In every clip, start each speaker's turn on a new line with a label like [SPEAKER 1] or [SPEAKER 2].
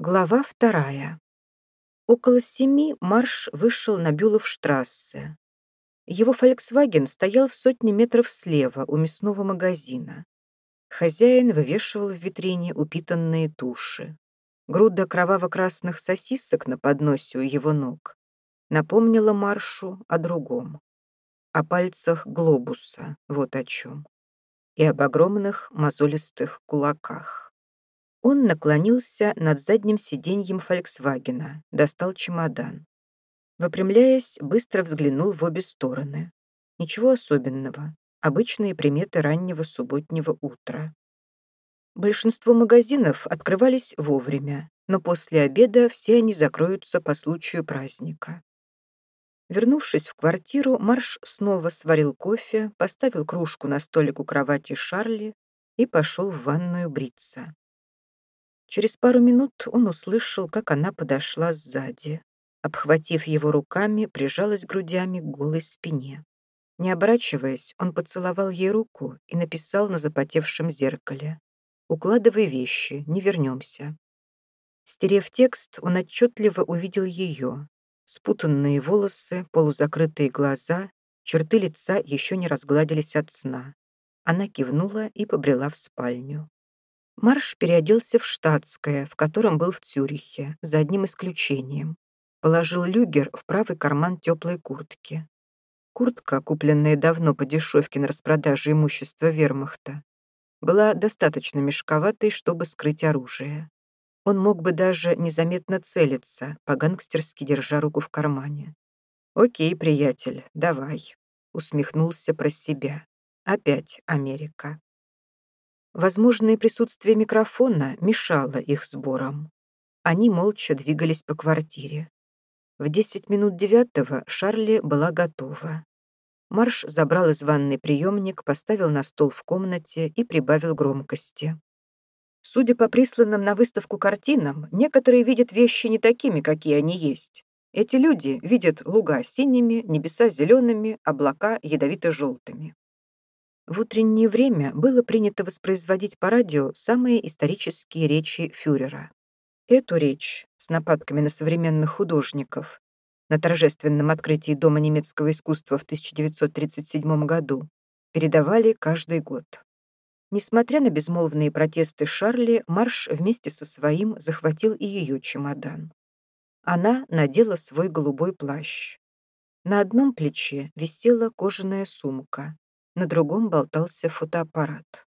[SPEAKER 1] Глава вторая. Около семи Марш вышел на Бюловштрассе. Его «Фольксваген» стоял в сотне метров слева у мясного магазина. Хозяин вывешивал в витрине упитанные туши. Груда кроваво-красных сосисок на подносе у его ног напомнила Маршу о другом. О пальцах глобуса, вот о чем. И об огромных мозолистых кулаках. Он наклонился над задним сиденьем «Фольксвагена», достал чемодан. Выпрямляясь, быстро взглянул в обе стороны. Ничего особенного. Обычные приметы раннего субботнего утра. Большинство магазинов открывались вовремя, но после обеда все они закроются по случаю праздника. Вернувшись в квартиру, Марш снова сварил кофе, поставил кружку на столик у кровати Шарли и пошел в ванную бриться. Через пару минут он услышал, как она подошла сзади. Обхватив его руками, прижалась грудями к голой спине. Не оборачиваясь, он поцеловал ей руку и написал на запотевшем зеркале. «Укладывай вещи, не вернемся». Стерев текст, он отчетливо увидел ее. Спутанные волосы, полузакрытые глаза, черты лица еще не разгладились от сна. Она кивнула и побрела в спальню. Марш переоделся в штатское, в котором был в Цюрихе, за одним исключением. Положил люгер в правый карман теплой куртки. Куртка, купленная давно по дешевке на распродаже имущества вермахта, была достаточно мешковатой, чтобы скрыть оружие. Он мог бы даже незаметно целиться, по-гангстерски держа руку в кармане. «Окей, приятель, давай», — усмехнулся про себя. «Опять Америка». Возможное присутствие микрофона мешало их сборам. Они молча двигались по квартире. В десять минут девятого Шарли была готова. Марш забрал из ванной приемник, поставил на стол в комнате и прибавил громкости. Судя по присланным на выставку картинам, некоторые видят вещи не такими, какие они есть. Эти люди видят луга синими, небеса зелеными, облака ядовито-желтыми. В утреннее время было принято воспроизводить по радио самые исторические речи фюрера. Эту речь с нападками на современных художников на торжественном открытии Дома немецкого искусства в 1937 году передавали каждый год. Несмотря на безмолвные протесты Шарли, Марш вместе со своим захватил и ее чемодан. Она надела свой голубой плащ. На одном плече висела кожаная сумка, на другом болтался фотоаппарат.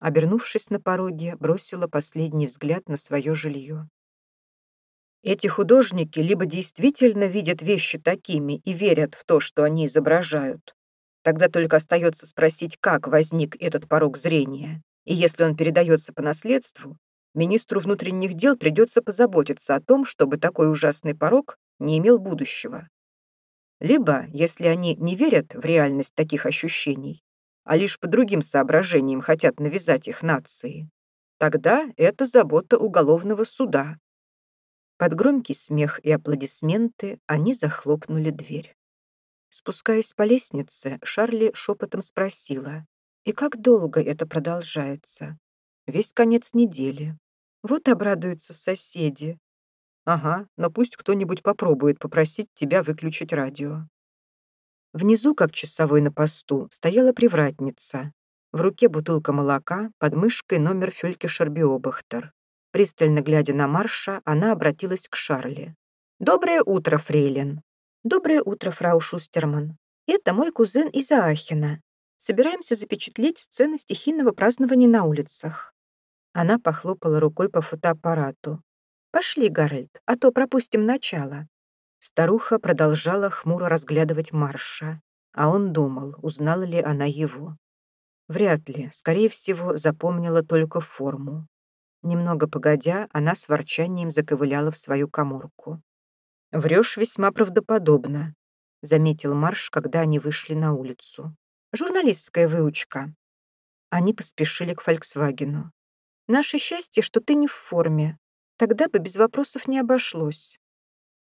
[SPEAKER 1] Обернувшись на пороге, бросила последний взгляд на свое жилье. Эти художники либо действительно видят вещи такими и верят в то, что они изображают. Тогда только остается спросить, как возник этот порог зрения. И если он передается по наследству, министру внутренних дел придется позаботиться о том, чтобы такой ужасный порог не имел будущего. Либо, если они не верят в реальность таких ощущений, а лишь по другим соображениям хотят навязать их нации, тогда это забота уголовного суда. Под громкий смех и аплодисменты они захлопнули дверь. Спускаясь по лестнице, Шарли шепотом спросила, «И как долго это продолжается?» «Весь конец недели. Вот обрадуются соседи». «Ага, но пусть кто-нибудь попробует попросить тебя выключить радио». Внизу, как часовой на посту, стояла привратница. В руке бутылка молока, под мышкой номер Фюльке Шарбиобахтер. Пристально глядя на Марша, она обратилась к Шарле. «Доброе утро, фрейлин!» «Доброе утро, фрау Шустерман. Это мой кузен из Аахена. Собираемся запечатлеть сцены стихийного празднования на улицах». Она похлопала рукой по фотоаппарату. «Пошли, Гарольд, а то пропустим начало». Старуха продолжала хмуро разглядывать Марша, а он думал, узнала ли она его. Вряд ли, скорее всего, запомнила только форму. Немного погодя, она с ворчанием заковыляла в свою коморку. «Врешь весьма правдоподобно», — заметил Марш, когда они вышли на улицу. «Журналистская выучка». Они поспешили к «Фольксвагену». «Наше счастье, что ты не в форме. Тогда бы без вопросов не обошлось».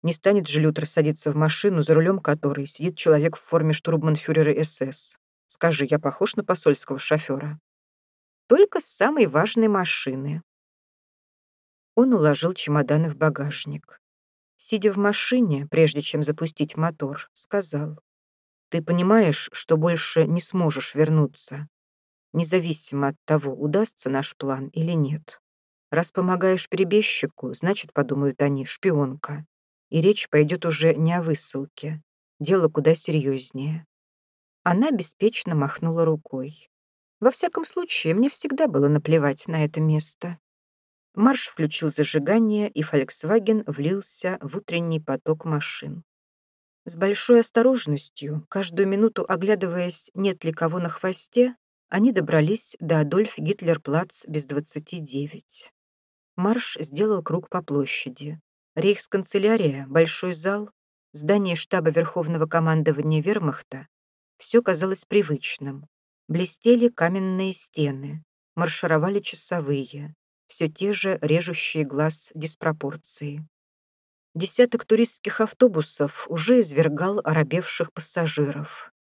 [SPEAKER 1] Не станет же Лютер садиться в машину, за рулем которой сидит человек в форме штурманфюрера СС. Скажи, я похож на посольского шофера? Только с самой важной машины. Он уложил чемоданы в багажник. Сидя в машине, прежде чем запустить мотор, сказал, «Ты понимаешь, что больше не сможешь вернуться, независимо от того, удастся наш план или нет. Раз помогаешь перебежчику, значит, подумают они, шпионка. И речь пойдет уже не о высылке. Дело куда серьезнее. Она беспечно махнула рукой. Во всяком случае, мне всегда было наплевать на это место. Марш включил зажигание, и «Фольксваген» влился в утренний поток машин. С большой осторожностью, каждую минуту оглядываясь, нет ли кого на хвосте, они добрались до Адольф Гитлер-Плац без 29. Марш сделал круг по площади. Рейхсканцелярия, большой зал, здание штаба Верховного командования Вермахта — все казалось привычным. Блестели каменные стены, маршировали часовые, все те же режущие глаз диспропорции. Десяток туристских автобусов уже извергал оробевших пассажиров.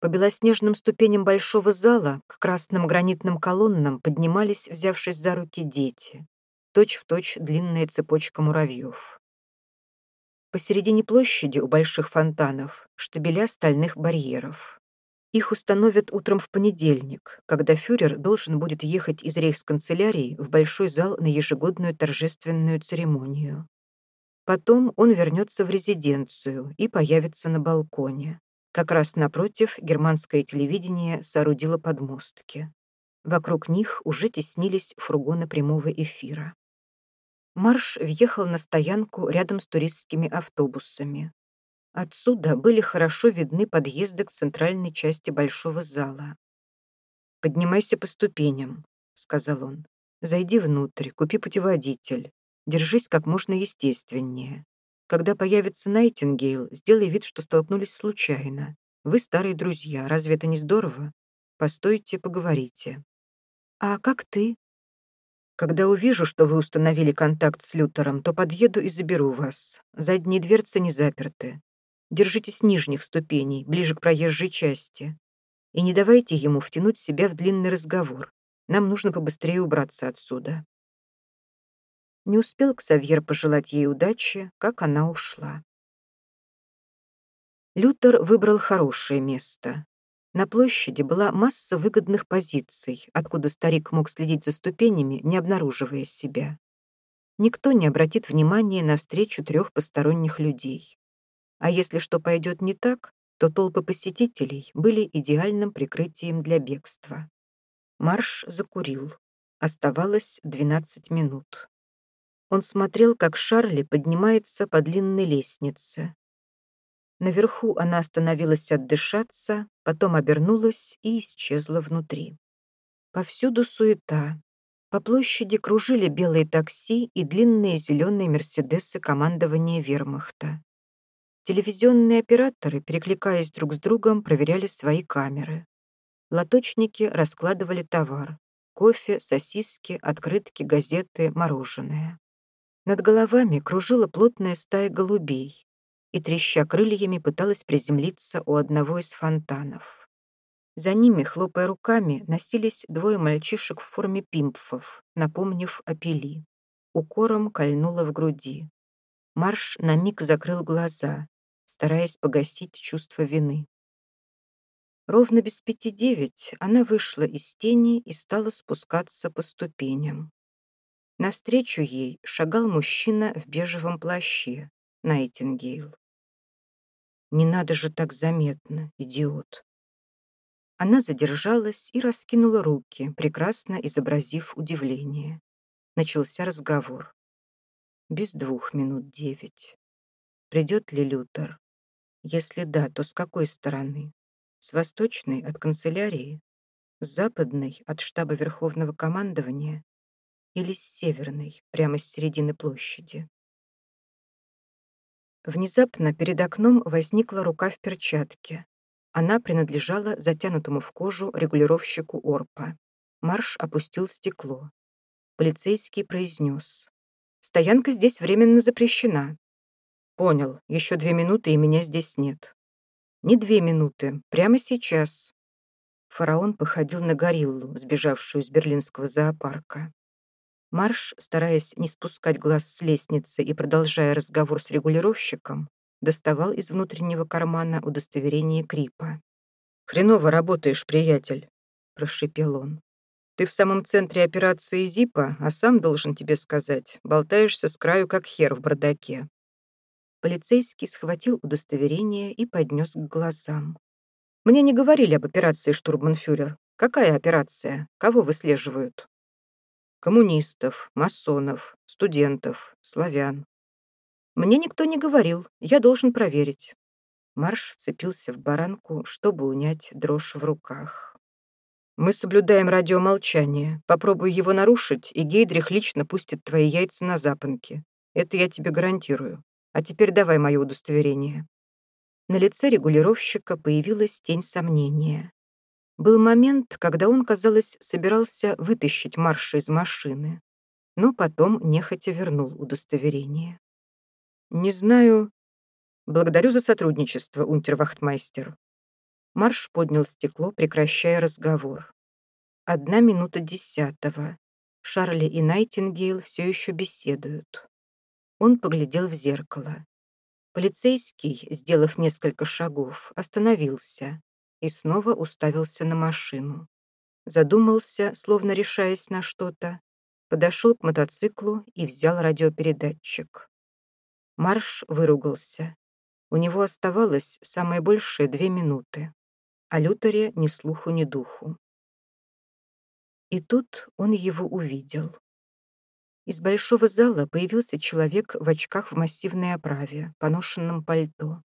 [SPEAKER 1] По белоснежным ступеням большого зала к красным гранитным колоннам поднимались, взявшись за руки, дети. Точь-в-точь точь длинная цепочка муравьев. Посередине площади у больших фонтанов штабеля стальных барьеров. Их установят утром в понедельник, когда фюрер должен будет ехать из рейхсканцелярии в большой зал на ежегодную торжественную церемонию. Потом он вернется в резиденцию и появится на балконе. Как раз напротив германское телевидение соорудило подмостки. Вокруг них уже теснились фургоны прямого эфира. Марш въехал на стоянку рядом с туристскими автобусами. Отсюда были хорошо видны подъезды к центральной части большого зала. «Поднимайся по ступеням», — сказал он. «Зайди внутрь, купи путеводитель. Держись как можно естественнее. Когда появится Найтингейл, сделай вид, что столкнулись случайно. Вы старые друзья, разве это не здорово? Постойте, поговорите». «А как ты?» «Когда увижу, что вы установили контакт с Лютером, то подъеду и заберу вас. Задние дверцы не заперты. Держитесь нижних ступеней, ближе к проезжей части. И не давайте ему втянуть себя в длинный разговор. Нам нужно побыстрее убраться отсюда». Не успел Ксавьер пожелать ей удачи, как она ушла. Лютер выбрал хорошее место. На площади была масса выгодных позиций, откуда старик мог следить за ступенями, не обнаруживая себя. Никто не обратит внимания на встречу трех посторонних людей. А если что пойдет не так, то толпы посетителей были идеальным прикрытием для бегства. Марш закурил. Оставалось 12 минут. Он смотрел, как Шарли поднимается по длинной лестнице. Наверху она остановилась отдышаться, потом обернулась и исчезла внутри. Повсюду суета. По площади кружили белые такси и длинные зеленые мерседесы командования вермахта. Телевизионные операторы, перекликаясь друг с другом, проверяли свои камеры. Лоточники раскладывали товар. Кофе, сосиски, открытки, газеты, мороженое. Над головами кружила плотная стая голубей и, треща крыльями, пыталась приземлиться у одного из фонтанов. За ними, хлопая руками, носились двое мальчишек в форме пимпфов, напомнив о пили. Укором кольнуло в груди. Марш на миг закрыл глаза, стараясь погасить чувство вины. Ровно без пяти девять она вышла из тени и стала спускаться по ступеням. Навстречу ей шагал мужчина в бежевом плаще, Найтингейл. «Не надо же так заметно, идиот!» Она задержалась и раскинула руки, прекрасно изобразив удивление. Начался разговор. Без двух минут девять. Придет ли Лютер? Если да, то с какой стороны? С восточной от канцелярии? С западной от штаба Верховного командования? Или с северной, прямо с середины площади? Внезапно перед окном возникла рука в перчатке. Она принадлежала затянутому в кожу регулировщику Орпа. Марш опустил стекло. Полицейский произнес. «Стоянка здесь временно запрещена. Понял, еще две минуты, и меня здесь нет. Не две минуты, прямо сейчас. Фараон походил на гориллу, сбежавшую из берлинского зоопарка. Марш, стараясь не спускать глаз с лестницы и продолжая разговор с регулировщиком, доставал из внутреннего кармана удостоверение Крипа. «Хреново работаешь, приятель», — прошипел он. «Ты в самом центре операции ЗИПа, а сам, должен тебе сказать, болтаешься с краю, как хер в бардаке». Полицейский схватил удостоверение и поднес к глазам. «Мне не говорили об операции, штурманфюрер. Какая операция? Кого выслеживают?» «Коммунистов, масонов, студентов, славян». «Мне никто не говорил. Я должен проверить». Марш вцепился в баранку, чтобы унять дрожь в руках. «Мы соблюдаем радиомолчание. Попробуй его нарушить, и Гейдрих лично пустит твои яйца на запонки. Это я тебе гарантирую. А теперь давай мое удостоверение». На лице регулировщика появилась тень сомнения. Был момент, когда он, казалось, собирался вытащить Марша из машины, но потом нехотя вернул удостоверение. «Не знаю, Благодарю за сотрудничество, унтервахтмайстер. Марш поднял стекло, прекращая разговор. Одна минута десятого. Шарли и Найтингейл все еще беседуют. Он поглядел в зеркало. Полицейский, сделав несколько шагов, остановился и снова уставился на машину. Задумался, словно решаясь на что-то, подошел к мотоциклу и взял радиопередатчик. Марш выругался. У него оставалось самое большее две минуты. а Лютере ни слуху, ни духу. И тут он его увидел. Из большого зала появился человек в очках в массивной оправе, поношенном пальто.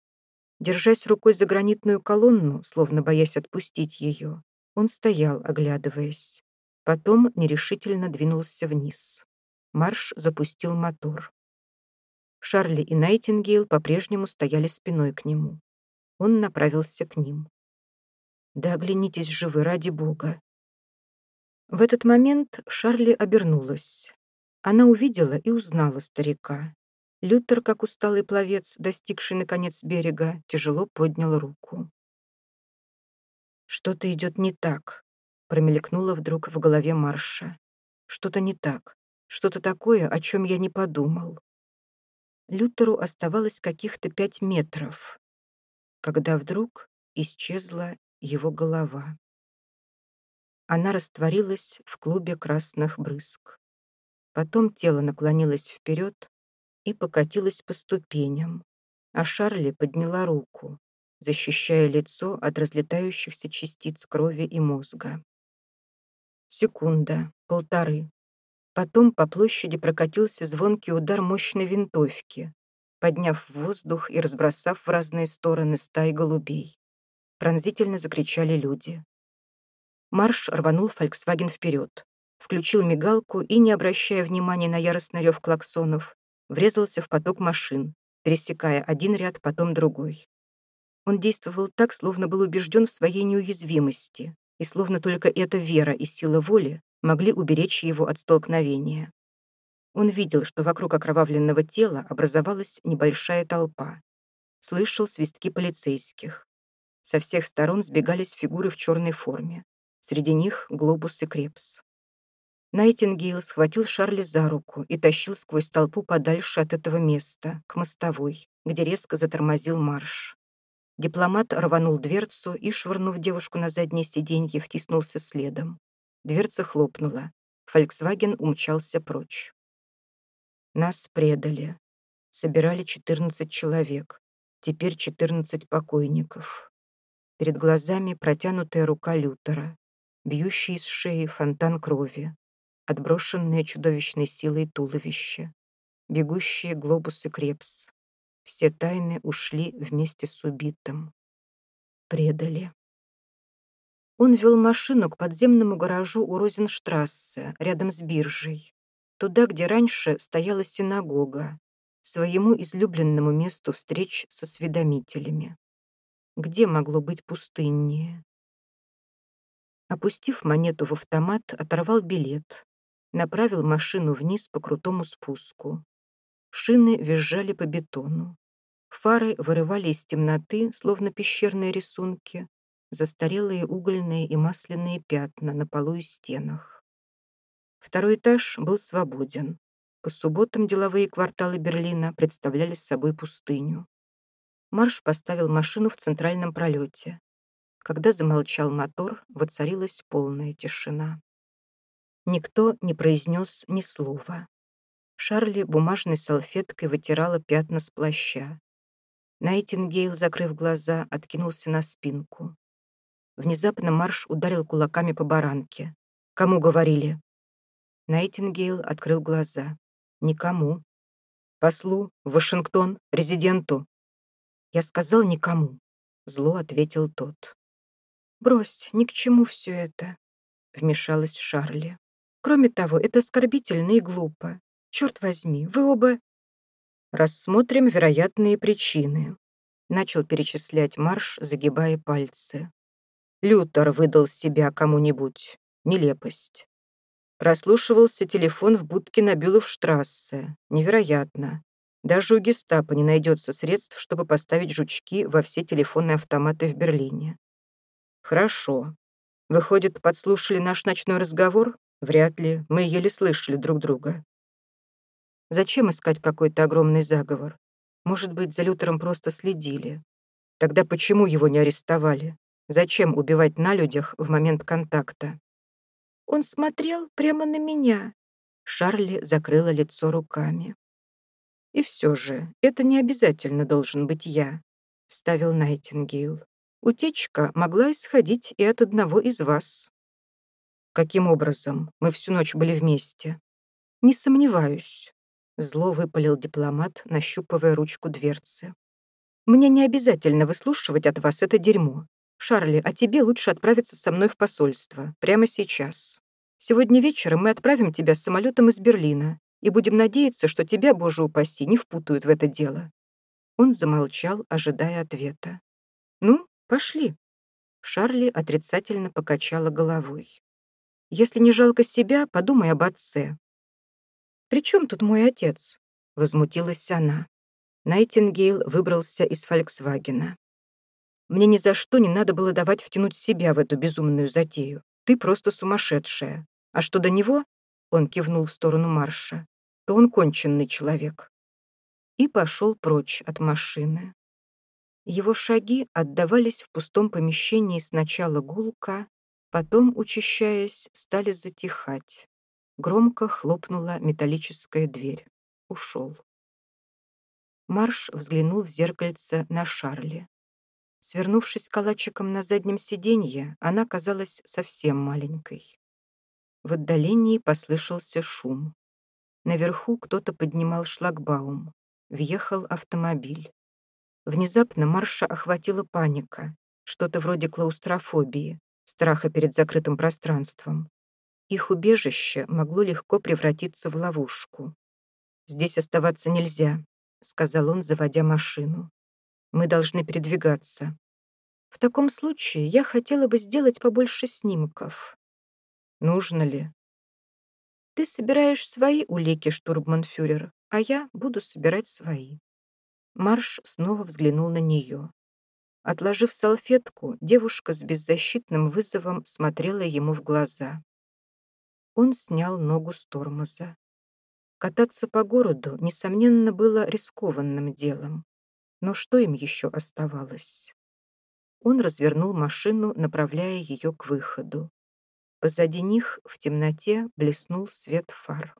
[SPEAKER 1] Держась рукой за гранитную колонну, словно боясь отпустить ее, он стоял, оглядываясь. Потом нерешительно двинулся вниз. Марш запустил мотор. Шарли и Найтингейл по-прежнему стояли спиной к нему. Он направился к ним. «Да оглянитесь же вы, ради бога!» В этот момент Шарли обернулась. Она увидела и узнала старика. Лютер, как усталый пловец, достигший наконец берега, тяжело поднял руку. «Что-то идет не так», — промелькнуло вдруг в голове Марша. «Что-то не так. Что-то такое, о чем я не подумал». Лютеру оставалось каких-то пять метров, когда вдруг исчезла его голова. Она растворилась в клубе красных брызг. Потом тело наклонилось вперед и покатилось по ступеням, а Шарли подняла руку, защищая лицо от разлетающихся частиц крови и мозга. Секунда, полторы, Потом по площади прокатился звонкий удар мощной винтовки, подняв в воздух и разбросав в разные стороны стаи голубей. Пронзительно закричали люди. Марш рванул «Фольксваген» вперед, включил мигалку и, не обращая внимания на яростный рев клаксонов, врезался в поток машин, пересекая один ряд, потом другой. Он действовал так, словно был убежден в своей неуязвимости, и словно только эта вера и сила воли могли уберечь его от столкновения. Он видел, что вокруг окровавленного тела образовалась небольшая толпа. Слышал свистки полицейских. Со всех сторон сбегались фигуры в черной форме. Среди них глобус и крепс. Найтингейл схватил Шарли за руку и тащил сквозь толпу подальше от этого места, к мостовой, где резко затормозил марш. Дипломат рванул дверцу и, швырнув девушку на заднее сиденье, втиснулся следом. Дверца хлопнула. Фольксваген умчался прочь. Нас предали. Собирали 14 человек. Теперь 14 покойников. Перед глазами протянутая рука Лютера, бьющий из шеи фонтан крови, отброшенные чудовищной силой туловище, бегущие глобусы крепс. Все тайны ушли вместе с убитым. Предали. Он вел машину к подземному гаражу у Розенштрассе, рядом с биржей. Туда, где раньше стояла синагога, своему излюбленному месту встреч со осведомителями. Где могло быть пустыннее? Опустив монету в автомат, оторвал билет, направил машину вниз по крутому спуску. Шины визжали по бетону. Фары вырывали из темноты, словно пещерные рисунки, застарелые угольные и масляные пятна на полу и стенах. Второй этаж был свободен. По субботам деловые кварталы Берлина представляли собой пустыню. Марш поставил машину в центральном пролете. Когда замолчал мотор, воцарилась полная тишина. Никто не произнес ни слова. Шарли бумажной салфеткой вытирала пятна с плаща. Найтингейл, закрыв глаза, откинулся на спинку. Внезапно Марш ударил кулаками по баранке. «Кому говорили?» Найтингейл открыл глаза. «Никому. Послу, Вашингтон, резиденту». «Я сказал никому», — зло ответил тот. «Брось, ни к чему все это», — вмешалась Шарли. «Кроме того, это оскорбительно и глупо. Черт возьми, вы оба...» «Рассмотрим вероятные причины», — начал перечислять Марш, загибая пальцы. Лютер выдал себя кому-нибудь. Нелепость. Прослушивался телефон в будке на Бюловштрассе. Невероятно. Даже у гестапо не найдется средств, чтобы поставить жучки во все телефонные автоматы в Берлине. Хорошо. Выходит, подслушали наш ночной разговор? Вряд ли. Мы еле слышали друг друга. Зачем искать какой-то огромный заговор? Может быть, за Лютером просто следили. Тогда почему его не арестовали? Зачем убивать на людях в момент контакта? Он смотрел прямо на меня. Шарли закрыла лицо руками. «И все же, это не обязательно должен быть я», — вставил Найтингейл. «Утечка могла исходить и от одного из вас». «Каким образом? Мы всю ночь были вместе». «Не сомневаюсь», — зло выпалил дипломат, нащупывая ручку дверцы. «Мне не обязательно выслушивать от вас это дерьмо. «Шарли, а тебе лучше отправиться со мной в посольство. Прямо сейчас. Сегодня вечером мы отправим тебя с самолетом из Берлина и будем надеяться, что тебя, боже упаси, не впутают в это дело». Он замолчал, ожидая ответа. «Ну, пошли». Шарли отрицательно покачала головой. «Если не жалко себя, подумай об отце». «При чем тут мой отец?» — возмутилась она. Найтингейл выбрался из «Фольксвагена». Мне ни за что не надо было давать втянуть себя в эту безумную затею. Ты просто сумасшедшая. А что до него, он кивнул в сторону Марша, то он конченный человек. И пошел прочь от машины. Его шаги отдавались в пустом помещении сначала гулко, потом, учащаясь, стали затихать. Громко хлопнула металлическая дверь. Ушел. Марш взглянул в зеркальце на Шарли. Свернувшись калачиком на заднем сиденье, она казалась совсем маленькой. В отдалении послышался шум. Наверху кто-то поднимал шлагбаум. Въехал автомобиль. Внезапно Марша охватила паника, что-то вроде клаустрофобии, страха перед закрытым пространством. Их убежище могло легко превратиться в ловушку. «Здесь оставаться нельзя», — сказал он, заводя машину. Мы должны передвигаться. В таком случае я хотела бы сделать побольше снимков. Нужно ли? Ты собираешь свои улики, штурманфюрер, а я буду собирать свои. Марш снова взглянул на нее. Отложив салфетку, девушка с беззащитным вызовом смотрела ему в глаза. Он снял ногу с тормоза. Кататься по городу, несомненно, было рискованным делом. Но что им еще оставалось? Он развернул машину, направляя ее к выходу. Позади них в темноте блеснул свет фар.